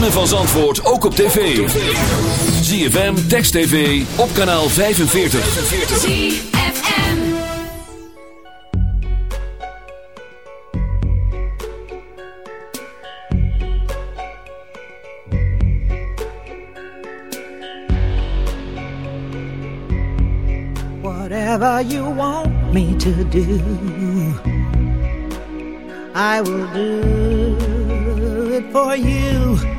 Ritme van Zandvoort ook op tv. ZFM, Text TV, op kanaal 45. ZFM. Whatever you want me to do, I will do it for you.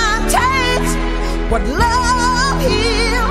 what love heals.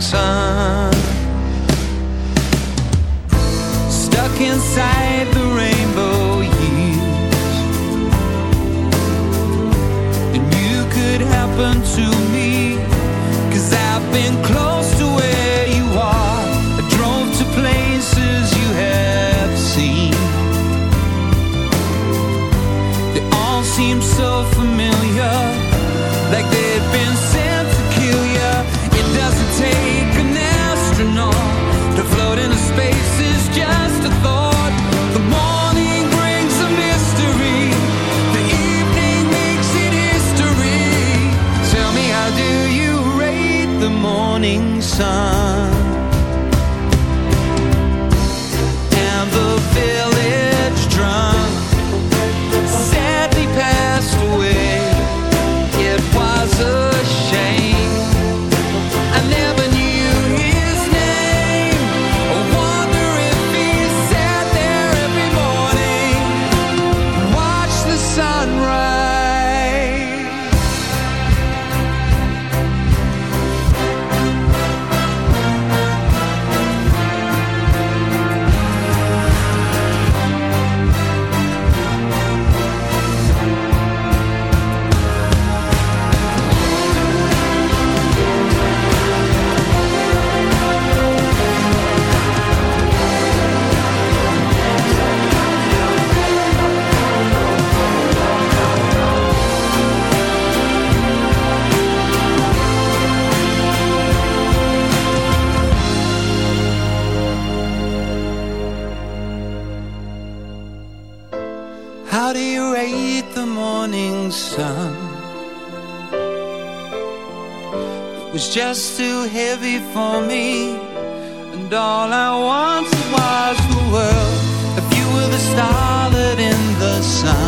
sun? Stuck inside the rainbow years, and you could happen to me. Cause I've been close the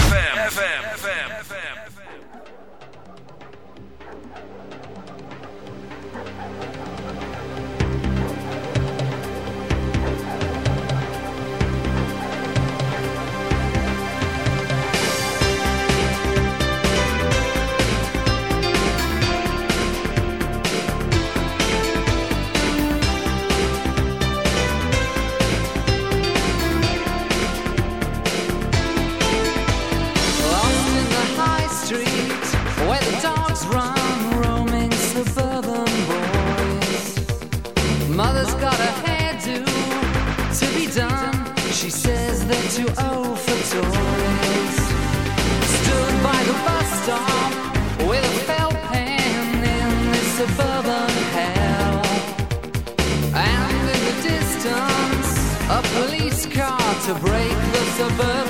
To be done. She says they're too old for toys. Stood by the bus stop with a felt pen in this suburban hell. And in the distance, a police car to break the suburban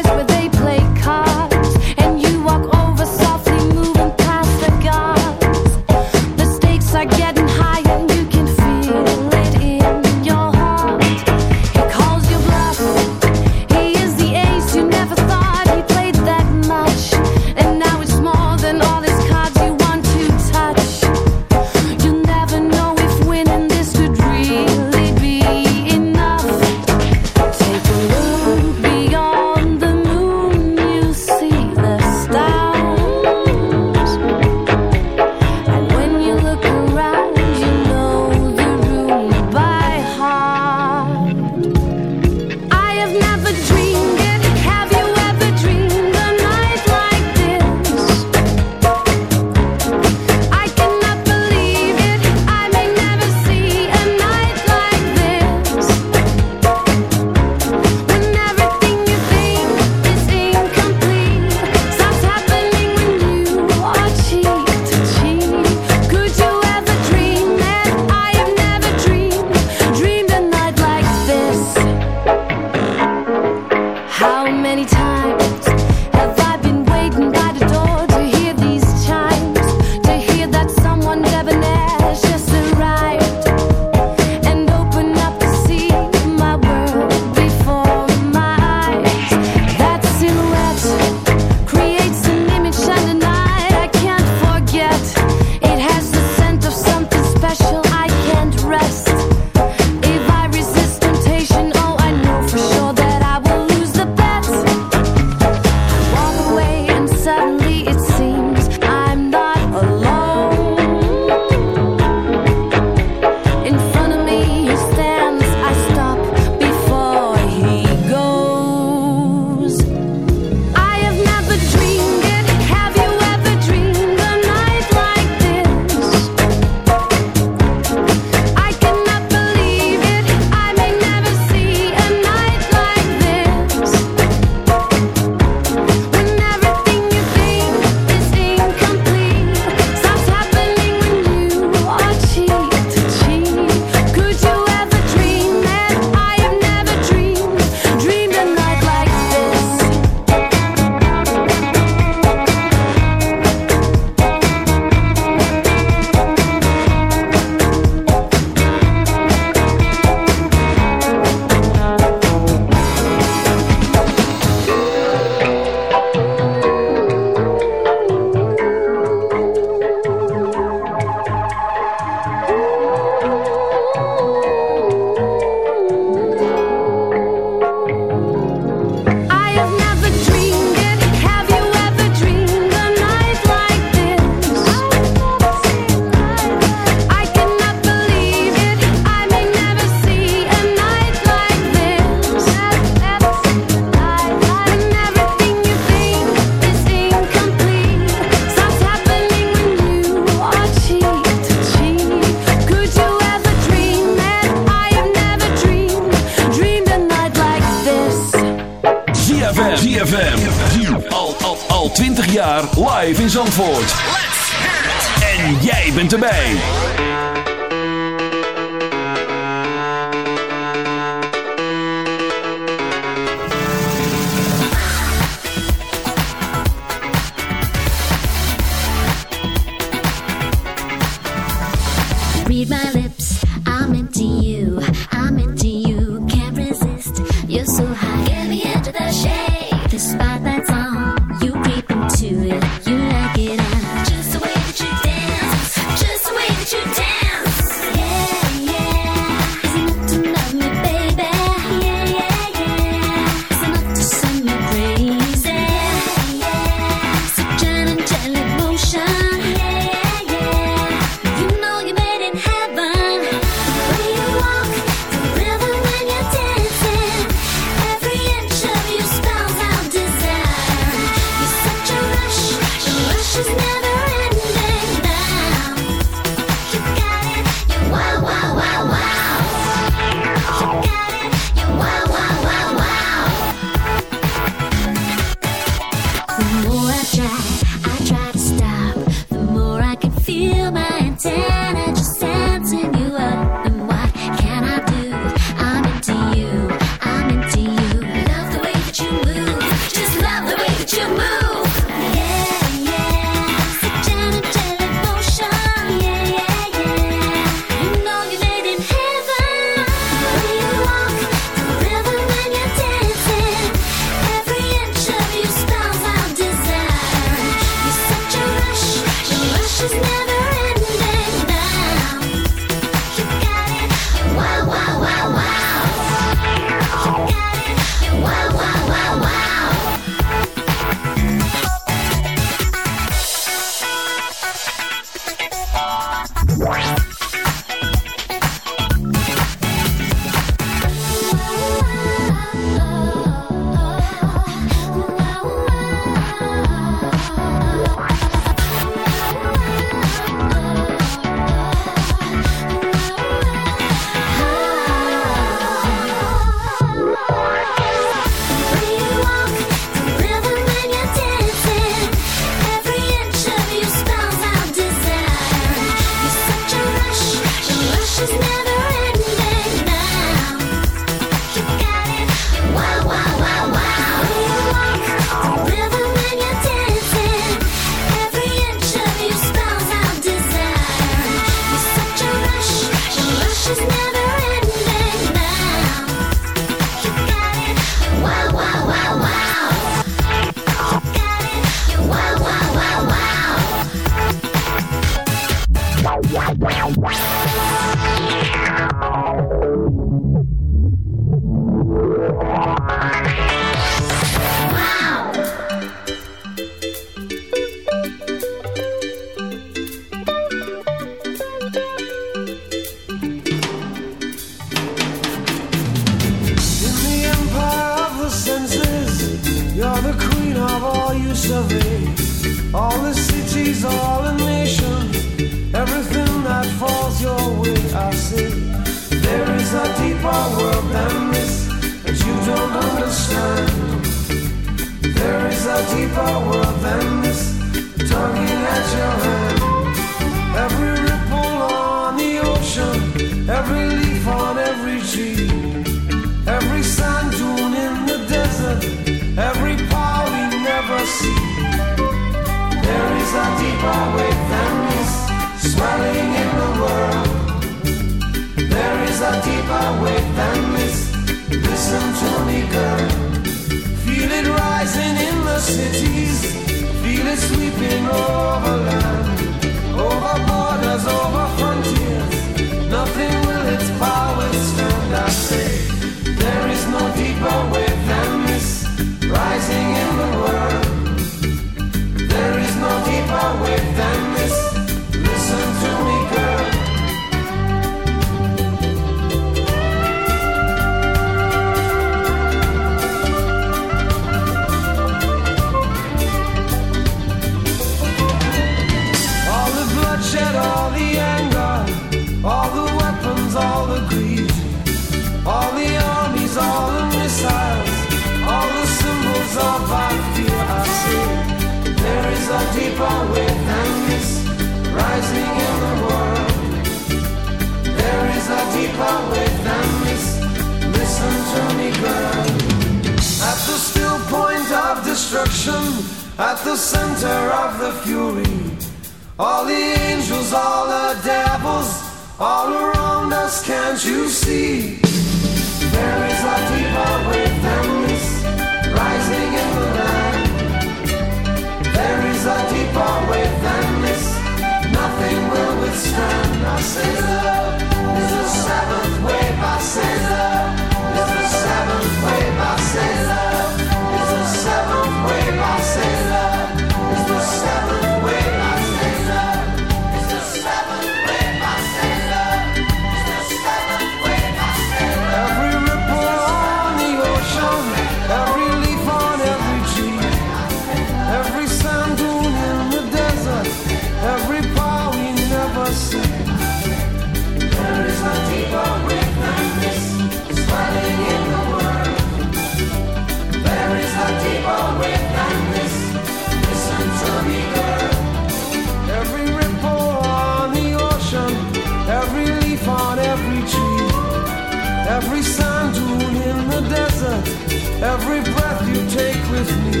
Every breath you take with me,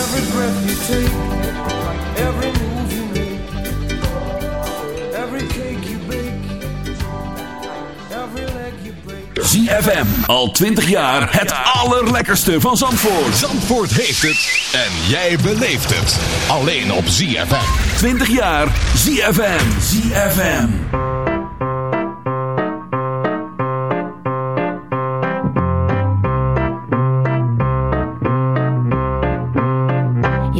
every breath you take, every move you make, every cake you bake, every leg you break. ZFM, al 20 jaar het allerlekkerste van Zandvoort. Zandvoort heeft het en jij beleeft het. Alleen op ZFM. 20 jaar ZFM. ZFM.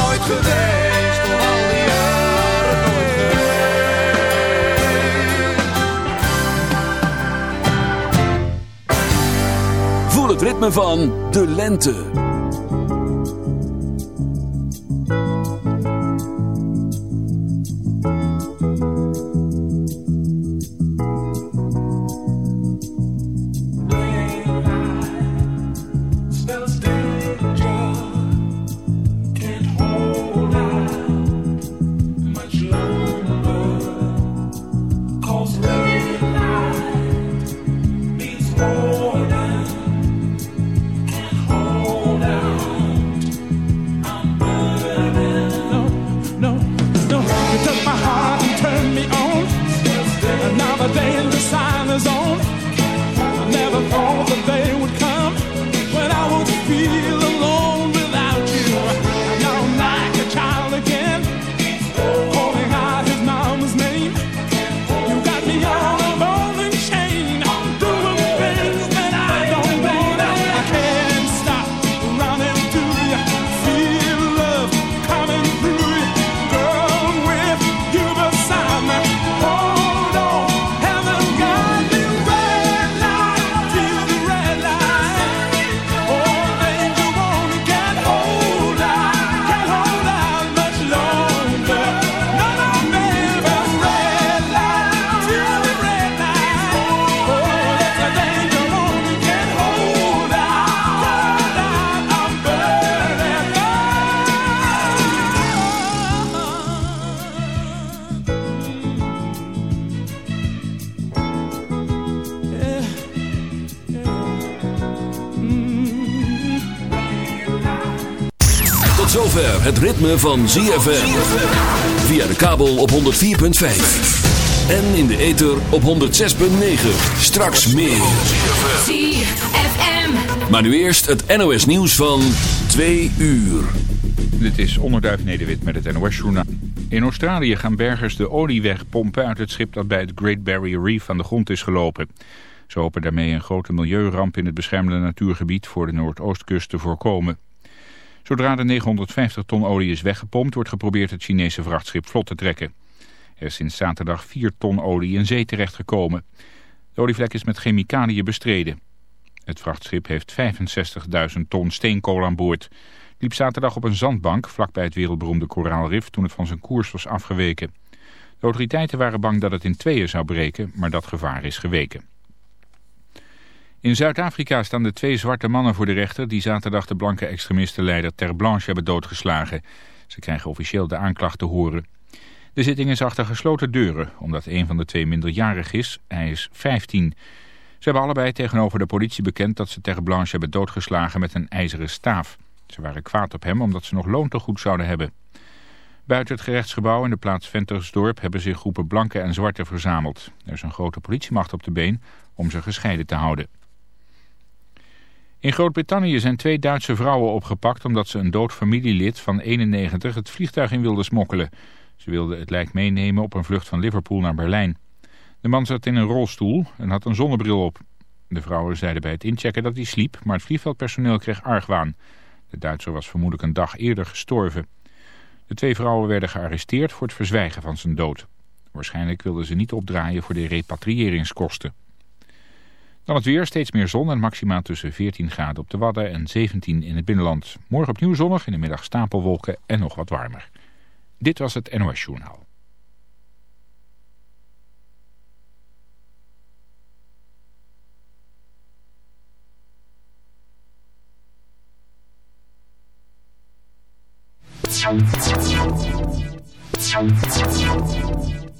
Nooit geweest. Al die. Voel het ritme van de lente. Ritme van ZFM. Via de kabel op 104.5. En in de ether op 106.9. Straks meer. ZFM. Maar nu eerst het NOS nieuws van 2 uur. Dit is Onderduif Nederwit met het NOS Journaal. In Australië gaan bergers de olie wegpompen uit het schip dat bij het Great Barrier Reef aan de grond is gelopen. Ze hopen daarmee een grote milieuramp in het beschermde natuurgebied voor de Noordoostkust te voorkomen. Zodra de 950 ton olie is weggepompt, wordt geprobeerd het Chinese vrachtschip vlot te trekken. Er is sinds zaterdag 4 ton olie in zee terechtgekomen. De olievlek is met chemicaliën bestreden. Het vrachtschip heeft 65.000 ton steenkool aan boord. Liep zaterdag op een zandbank vlakbij het wereldberoemde koraalrif toen het van zijn koers was afgeweken. De autoriteiten waren bang dat het in tweeën zou breken, maar dat gevaar is geweken. In Zuid-Afrika staan de twee zwarte mannen voor de rechter... die zaterdag de blanke extremistenleider Ter Blanche hebben doodgeslagen. Ze krijgen officieel de aanklacht te horen. De zitting is achter gesloten deuren, omdat een van de twee minderjarig is. Hij is 15. Ze hebben allebei tegenover de politie bekend dat ze Ter Blanche hebben doodgeslagen met een ijzeren staaf. Ze waren kwaad op hem omdat ze nog loontegoed zouden hebben. Buiten het gerechtsgebouw in de plaats Ventersdorp hebben zich groepen blanken en zwarte verzameld. Er is een grote politiemacht op de been om ze gescheiden te houden. In Groot-Brittannië zijn twee Duitse vrouwen opgepakt omdat ze een dood familielid van 91 het vliegtuig in wilden smokkelen. Ze wilden het lijk meenemen op een vlucht van Liverpool naar Berlijn. De man zat in een rolstoel en had een zonnebril op. De vrouwen zeiden bij het inchecken dat hij sliep, maar het vliegveldpersoneel kreeg argwaan. De Duitser was vermoedelijk een dag eerder gestorven. De twee vrouwen werden gearresteerd voor het verzwijgen van zijn dood. Waarschijnlijk wilden ze niet opdraaien voor de repatrieringskosten. Dan het weer, steeds meer zon en maximaal tussen 14 graden op de Wadden en 17 in het binnenland. Morgen opnieuw zonnig, in de middag stapelwolken en nog wat warmer. Dit was het NOS Journaal.